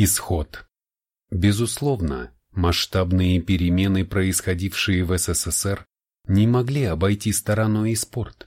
Исход. Безусловно, масштабные перемены, происходившие в СССР, не могли обойти стороной и спорт.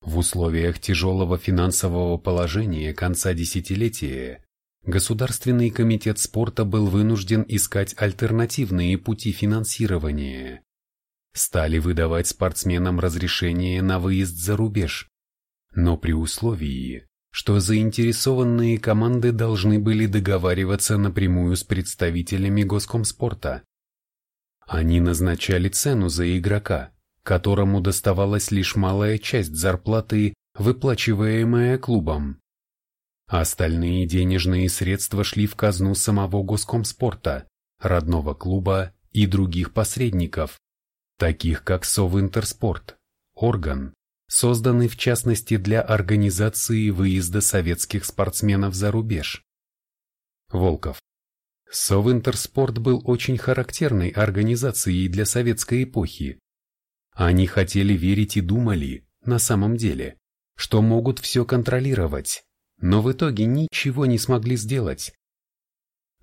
В условиях тяжелого финансового положения конца десятилетия Государственный комитет спорта был вынужден искать альтернативные пути финансирования. Стали выдавать спортсменам разрешение на выезд за рубеж, но при условии, что заинтересованные команды должны были договариваться напрямую с представителями госкомспорта. Они назначали цену за игрока, которому доставалась лишь малая часть зарплаты, выплачиваемая клубом. Остальные денежные средства шли в казну самого Госкомспорта, родного клуба и других посредников, таких как Совинтерспорт, орган, созданный в частности для организации выезда советских спортсменов за рубеж. Волков. Совинтерспорт был очень характерной организацией для советской эпохи. Они хотели верить и думали, на самом деле, что могут все контролировать, но в итоге ничего не смогли сделать.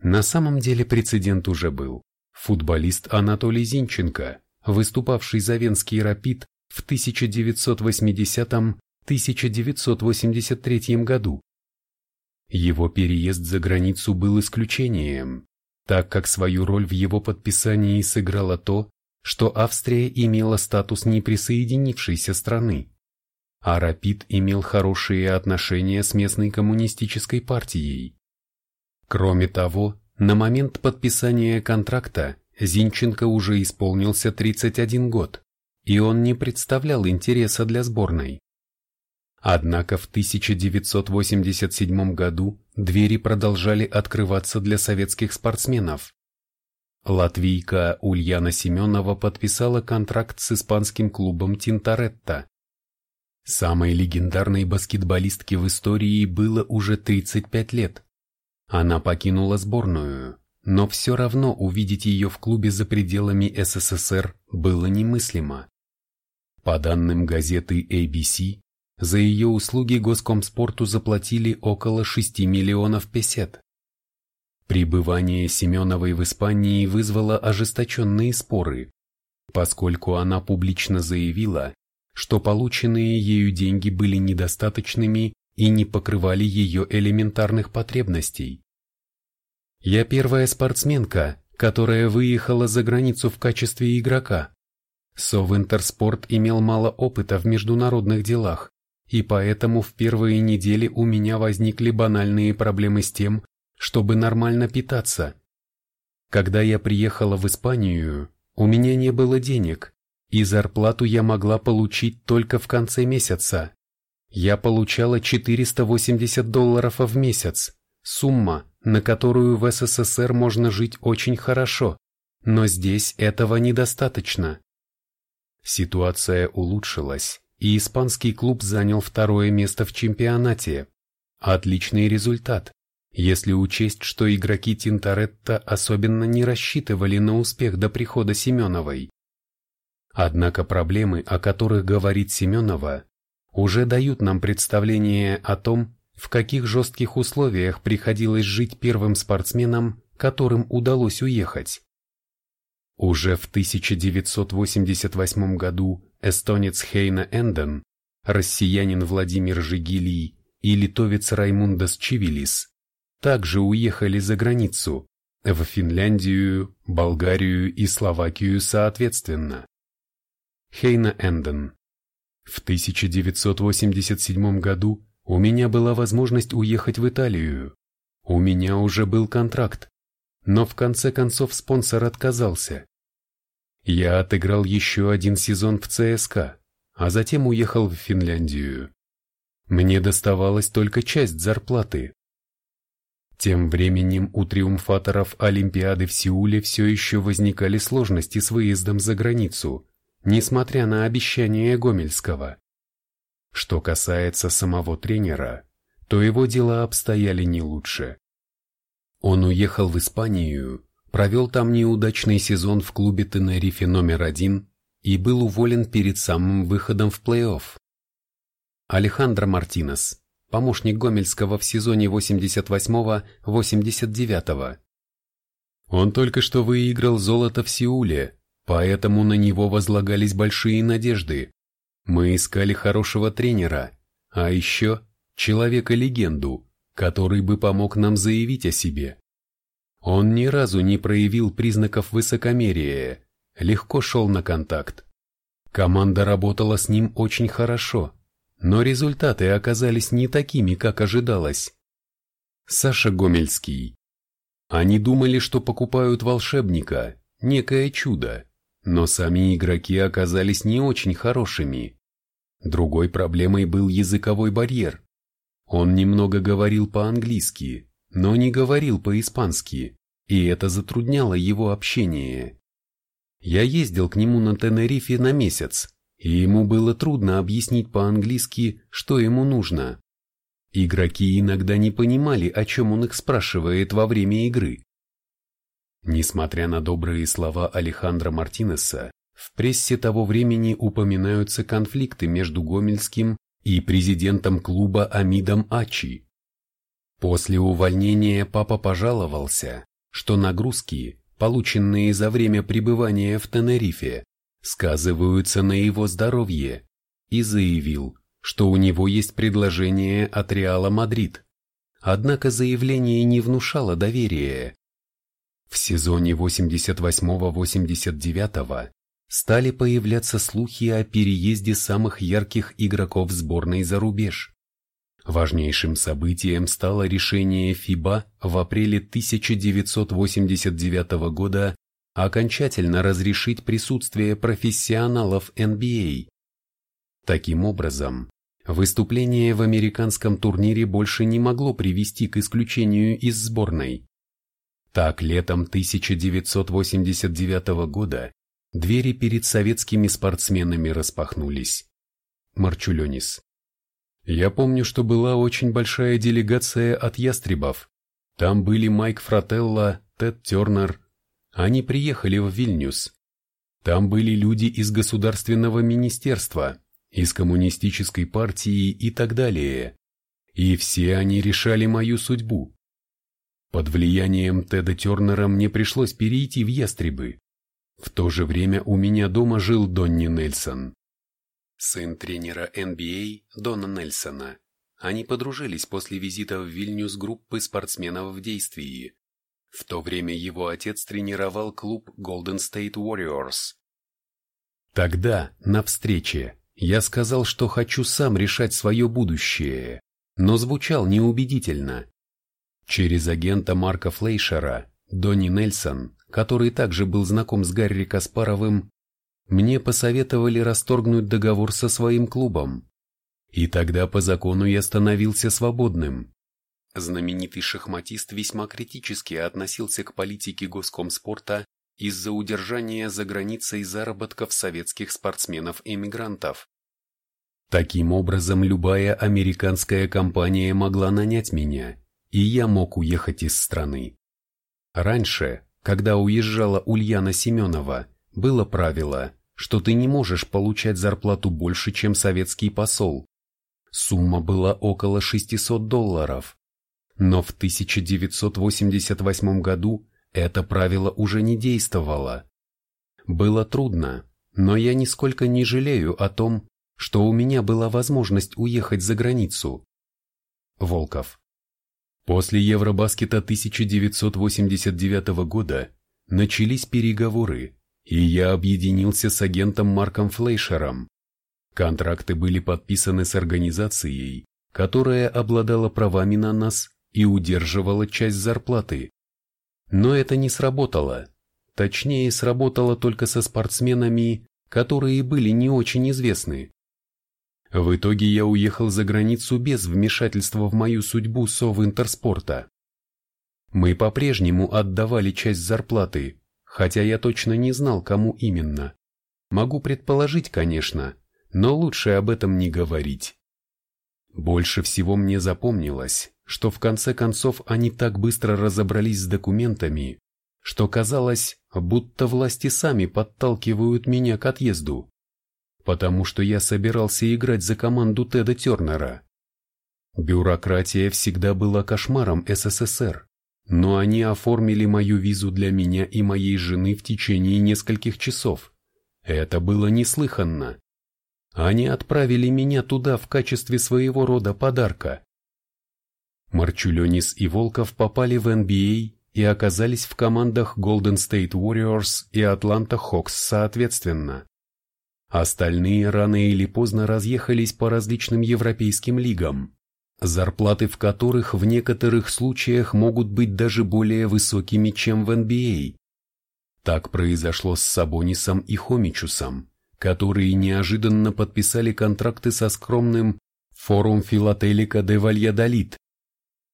На самом деле прецедент уже был. Футболист Анатолий Зинченко, выступавший за Венский «Рапид» в 1980-1983 году. Его переезд за границу был исключением, так как свою роль в его подписании сыграло то, что Австрия имела статус неприсоединившейся страны а Рапид имел хорошие отношения с местной коммунистической партией. Кроме того, на момент подписания контракта Зинченко уже исполнился 31 год, и он не представлял интереса для сборной. Однако в 1987 году двери продолжали открываться для советских спортсменов. Латвийка Ульяна Семенова подписала контракт с испанским клубом Тинторетто, Самой легендарной баскетболистке в истории было уже 35 лет. Она покинула сборную, но все равно увидеть ее в клубе за пределами СССР было немыслимо. По данным газеты ABC, за ее услуги Госкомспорту заплатили около 6 миллионов песет. Пребывание Семеновой в Испании вызвало ожесточенные споры, поскольку она публично заявила, что полученные ею деньги были недостаточными и не покрывали ее элементарных потребностей. Я первая спортсменка, которая выехала за границу в качестве игрока. Совинтерспорт имел мало опыта в международных делах, и поэтому в первые недели у меня возникли банальные проблемы с тем, чтобы нормально питаться. Когда я приехала в Испанию, у меня не было денег, и зарплату я могла получить только в конце месяца. Я получала 480 долларов в месяц, сумма, на которую в СССР можно жить очень хорошо, но здесь этого недостаточно. Ситуация улучшилась, и испанский клуб занял второе место в чемпионате. Отличный результат, если учесть, что игроки Тинторетто особенно не рассчитывали на успех до прихода Семеновой. Однако проблемы, о которых говорит Семенова, уже дают нам представление о том, в каких жестких условиях приходилось жить первым спортсменам, которым удалось уехать. Уже в 1988 году эстонец Хейна Энден, россиянин Владимир Жигилий и литовец Раймундас Чивилис также уехали за границу, в Финляндию, Болгарию и Словакию соответственно. Хейна Энден. В 1987 году у меня была возможность уехать в Италию. У меня уже был контракт, но в конце концов спонсор отказался. Я отыграл еще один сезон в ЦСКА, а затем уехал в Финляндию. Мне доставалась только часть зарплаты. Тем временем у триумфаторов Олимпиады в Сеуле все еще возникали сложности с выездом за границу, несмотря на обещания Гомельского. Что касается самого тренера, то его дела обстояли не лучше. Он уехал в Испанию, провел там неудачный сезон в клубе Тенерифе номер один и был уволен перед самым выходом в плей-офф. Алехандро Мартинес, помощник Гомельского в сезоне 88-89. Он только что выиграл золото в Сеуле, поэтому на него возлагались большие надежды. Мы искали хорошего тренера, а еще человека-легенду, который бы помог нам заявить о себе. Он ни разу не проявил признаков высокомерия, легко шел на контакт. Команда работала с ним очень хорошо, но результаты оказались не такими, как ожидалось. Саша Гомельский. Они думали, что покупают волшебника, некое чудо, но сами игроки оказались не очень хорошими. Другой проблемой был языковой барьер. Он немного говорил по-английски, но не говорил по-испански, и это затрудняло его общение. Я ездил к нему на Тенерифе на месяц, и ему было трудно объяснить по-английски, что ему нужно. Игроки иногда не понимали, о чем он их спрашивает во время игры. Несмотря на добрые слова Алехандро Мартинеса, в прессе того времени упоминаются конфликты между Гомельским и президентом клуба Амидом Ачи. После увольнения папа пожаловался, что нагрузки, полученные за время пребывания в Тенерифе, сказываются на его здоровье, и заявил, что у него есть предложение от Реала Мадрид. Однако заявление не внушало доверия. В сезоне 88-89 стали появляться слухи о переезде самых ярких игроков сборной за рубеж. Важнейшим событием стало решение ФИБА в апреле 1989 года окончательно разрешить присутствие профессионалов NBA. А. Таким образом, выступление в американском турнире больше не могло привести к исключению из сборной. Так, летом 1989 года двери перед советскими спортсменами распахнулись. Марчуленис. Я помню, что была очень большая делегация от ястребов. Там были Майк Фрателло, Тед Тернер. Они приехали в Вильнюс. Там были люди из государственного министерства, из коммунистической партии и так далее. И все они решали мою судьбу. Под влиянием Теда Тернера мне пришлось перейти в ястребы. В то же время у меня дома жил Донни Нельсон. Сын тренера NBA а Дона Нельсона. Они подружились после визита в Вильнюс группы спортсменов в действии. В то время его отец тренировал клуб Golden State Warriors. Тогда, на встрече, я сказал, что хочу сам решать свое будущее, но звучал неубедительно. Через агента Марка Флейшера, Донни Нельсон, который также был знаком с Гарри Каспаровым, мне посоветовали расторгнуть договор со своим клубом. И тогда по закону я становился свободным. Знаменитый шахматист весьма критически относился к политике госкомспорта из-за удержания за границей заработков советских спортсменов-эмигрантов. Таким образом, любая американская компания могла нанять меня, и я мог уехать из страны. Раньше, когда уезжала Ульяна Семенова, было правило, что ты не можешь получать зарплату больше, чем советский посол. Сумма была около 600 долларов. Но в 1988 году это правило уже не действовало. Было трудно, но я нисколько не жалею о том, что у меня была возможность уехать за границу. Волков. После Евробаскета 1989 года начались переговоры, и я объединился с агентом Марком Флейшером. Контракты были подписаны с организацией, которая обладала правами на нас и удерживала часть зарплаты. Но это не сработало. Точнее, сработало только со спортсменами, которые были не очень известны. В итоге я уехал за границу без вмешательства в мою судьбу Сов Интерспорта. Мы по-прежнему отдавали часть зарплаты, хотя я точно не знал, кому именно. Могу предположить, конечно, но лучше об этом не говорить. Больше всего мне запомнилось, что в конце концов они так быстро разобрались с документами, что казалось, будто власти сами подталкивают меня к отъезду потому что я собирался играть за команду Теда Тернера. Бюрократия всегда была кошмаром СССР, но они оформили мою визу для меня и моей жены в течение нескольких часов. Это было неслыханно. Они отправили меня туда в качестве своего рода подарка. Марчуленис и Волков попали в NBA и оказались в командах Golden State Warriors и Atlanta Hawks соответственно. Остальные рано или поздно разъехались по различным европейским лигам, зарплаты в которых в некоторых случаях могут быть даже более высокими, чем в NBA. Так произошло с Сабонисом и Хомичусом, которые неожиданно подписали контракты со скромным Форум Филателика де Вальядолит,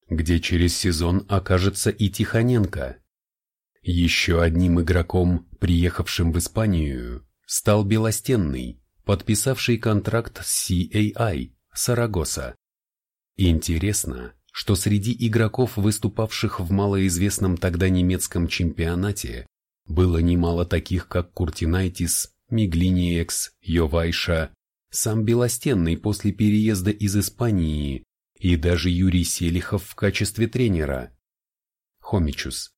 где через сезон окажется и Тихоненко. Еще одним игроком, приехавшим в Испанию, стал Белостенный, подписавший контракт с CAI, Сарагоса. Интересно, что среди игроков, выступавших в малоизвестном тогда немецком чемпионате, было немало таких, как Куртинайтис, Миглиниекс, Йовайша, сам Белостенный после переезда из Испании и даже Юрий Селихов в качестве тренера. Хомичус.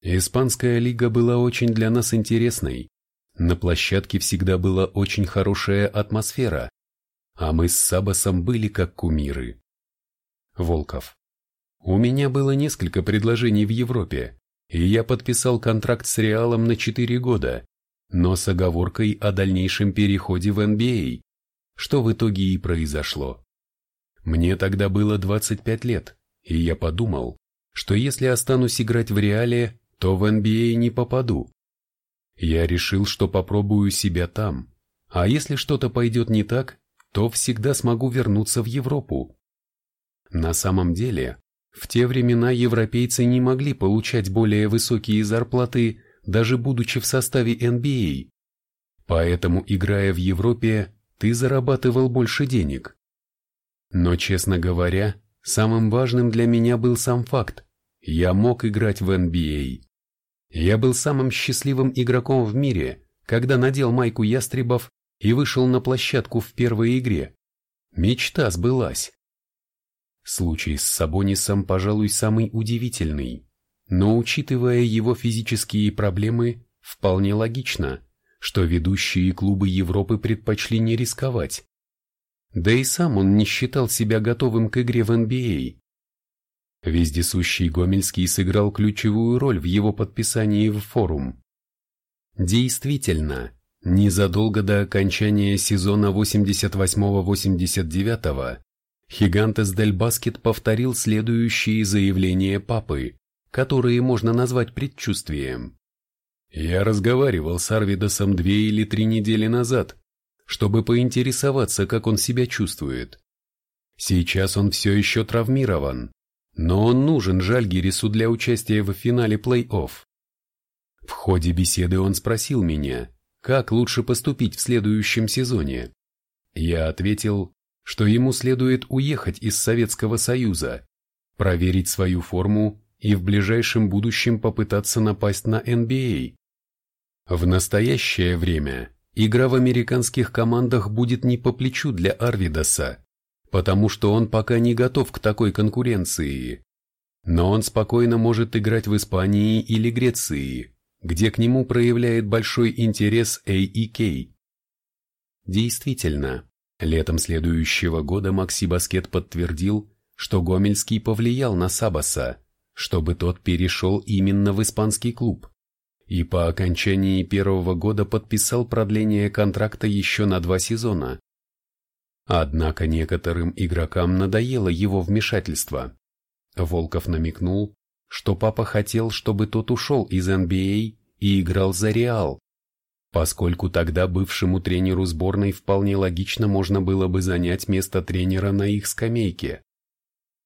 Испанская лига была очень для нас интересной. На площадке всегда была очень хорошая атмосфера, а мы с Сабасом были как кумиры. Волков. У меня было несколько предложений в Европе, и я подписал контракт с Реалом на 4 года, но с оговоркой о дальнейшем переходе в NBA, что в итоге и произошло. Мне тогда было 25 лет, и я подумал, что если останусь играть в Реале, то в NBA не попаду. Я решил, что попробую себя там, а если что-то пойдет не так, то всегда смогу вернуться в Европу. На самом деле, в те времена европейцы не могли получать более высокие зарплаты, даже будучи в составе NBA. Поэтому, играя в Европе, ты зарабатывал больше денег. Но, честно говоря, самым важным для меня был сам факт. Я мог играть в NBA. Я был самым счастливым игроком в мире, когда надел майку ястребов и вышел на площадку в первой игре. Мечта сбылась. Случай с Сабонисом, пожалуй, самый удивительный. Но учитывая его физические проблемы, вполне логично, что ведущие клубы Европы предпочли не рисковать. Да и сам он не считал себя готовым к игре в NBA. Вездесущий Гомельский сыграл ключевую роль в его подписании в форум. Действительно, незадолго до окончания сезона 88-89 Хигантес Дель Баскет повторил следующие заявления папы, которые можно назвать предчувствием. «Я разговаривал с Арвидосом две или три недели назад, чтобы поинтересоваться, как он себя чувствует. Сейчас он все еще травмирован, но он нужен Жальгирису для участия в финале плей-офф. В ходе беседы он спросил меня, как лучше поступить в следующем сезоне. Я ответил, что ему следует уехать из Советского Союза, проверить свою форму и в ближайшем будущем попытаться напасть на NBA. В настоящее время игра в американских командах будет не по плечу для Арвидаса, потому что он пока не готов к такой конкуренции. Но он спокойно может играть в Испании или Греции, где к нему проявляет большой интерес AEK. Действительно, Летом следующего года Макси Баскет подтвердил, что Гомельский повлиял на Сабаса, чтобы тот перешел именно в испанский клуб, и по окончании первого года подписал продление контракта еще на два сезона. Однако некоторым игрокам надоело его вмешательство. Волков намекнул, что папа хотел, чтобы тот ушел из NBA и играл за Реал, поскольку тогда бывшему тренеру сборной вполне логично можно было бы занять место тренера на их скамейке.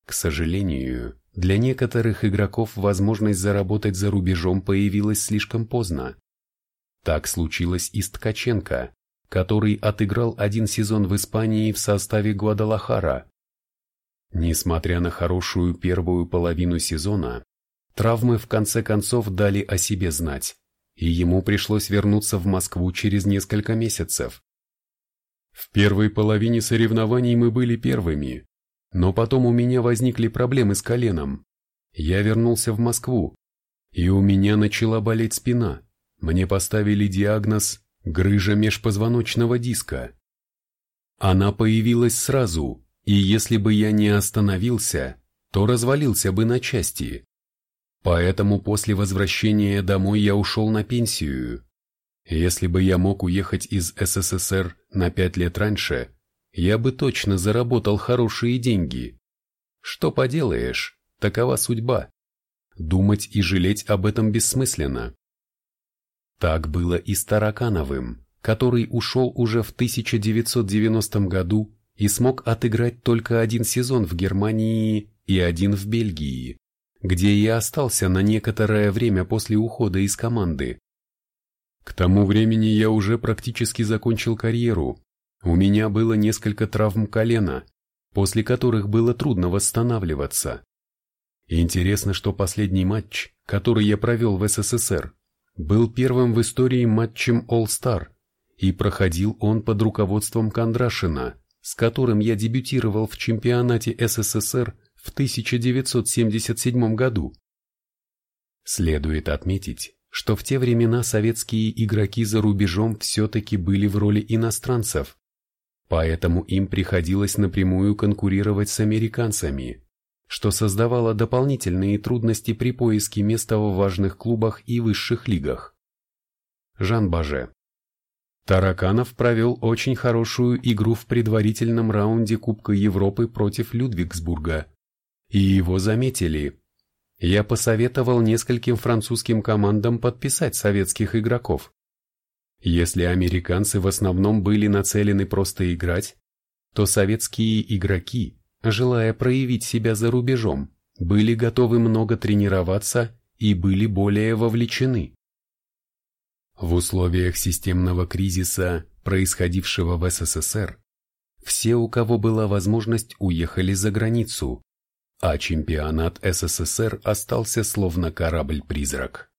К сожалению, для некоторых игроков возможность заработать за рубежом появилась слишком поздно. Так случилось и с Ткаченко, который отыграл один сезон в Испании в составе Гвадалахара. Несмотря на хорошую первую половину сезона, травмы в конце концов дали о себе знать и ему пришлось вернуться в Москву через несколько месяцев. В первой половине соревнований мы были первыми, Но потом у меня возникли проблемы с коленом. Я вернулся в Москву, и у меня начала болеть спина. Мне поставили диагноз «грыжа межпозвоночного диска». Она появилась сразу, и если бы я не остановился, то развалился бы на части. Поэтому после возвращения домой я ушел на пенсию. Если бы я мог уехать из СССР на пять лет раньше, я бы точно заработал хорошие деньги. Что поделаешь, такова судьба. Думать и жалеть об этом бессмысленно. Так было и с Таракановым, который ушел уже в 1990 году и смог отыграть только один сезон в Германии и один в Бельгии, где и остался на некоторое время после ухода из команды. К тому времени я уже практически закончил карьеру. У меня было несколько травм колена, после которых было трудно восстанавливаться. Интересно, что последний матч, который я провел в СССР, был первым в истории матчем All-Star, и проходил он под руководством Кондрашина, с которым я дебютировал в чемпионате СССР в 1977 году. Следует отметить, что в те времена советские игроки за рубежом все-таки были в роли иностранцев, поэтому им приходилось напрямую конкурировать с американцами, что создавало дополнительные трудности при поиске места в важных клубах и высших лигах. Жан Баже Тараканов провел очень хорошую игру в предварительном раунде Кубка Европы против Людвигсбурга, и его заметили. Я посоветовал нескольким французским командам подписать советских игроков. Если американцы в основном были нацелены просто играть, то советские игроки, желая проявить себя за рубежом, были готовы много тренироваться и были более вовлечены. В условиях системного кризиса, происходившего в СССР, все, у кого была возможность, уехали за границу, а чемпионат СССР остался словно корабль-призрак.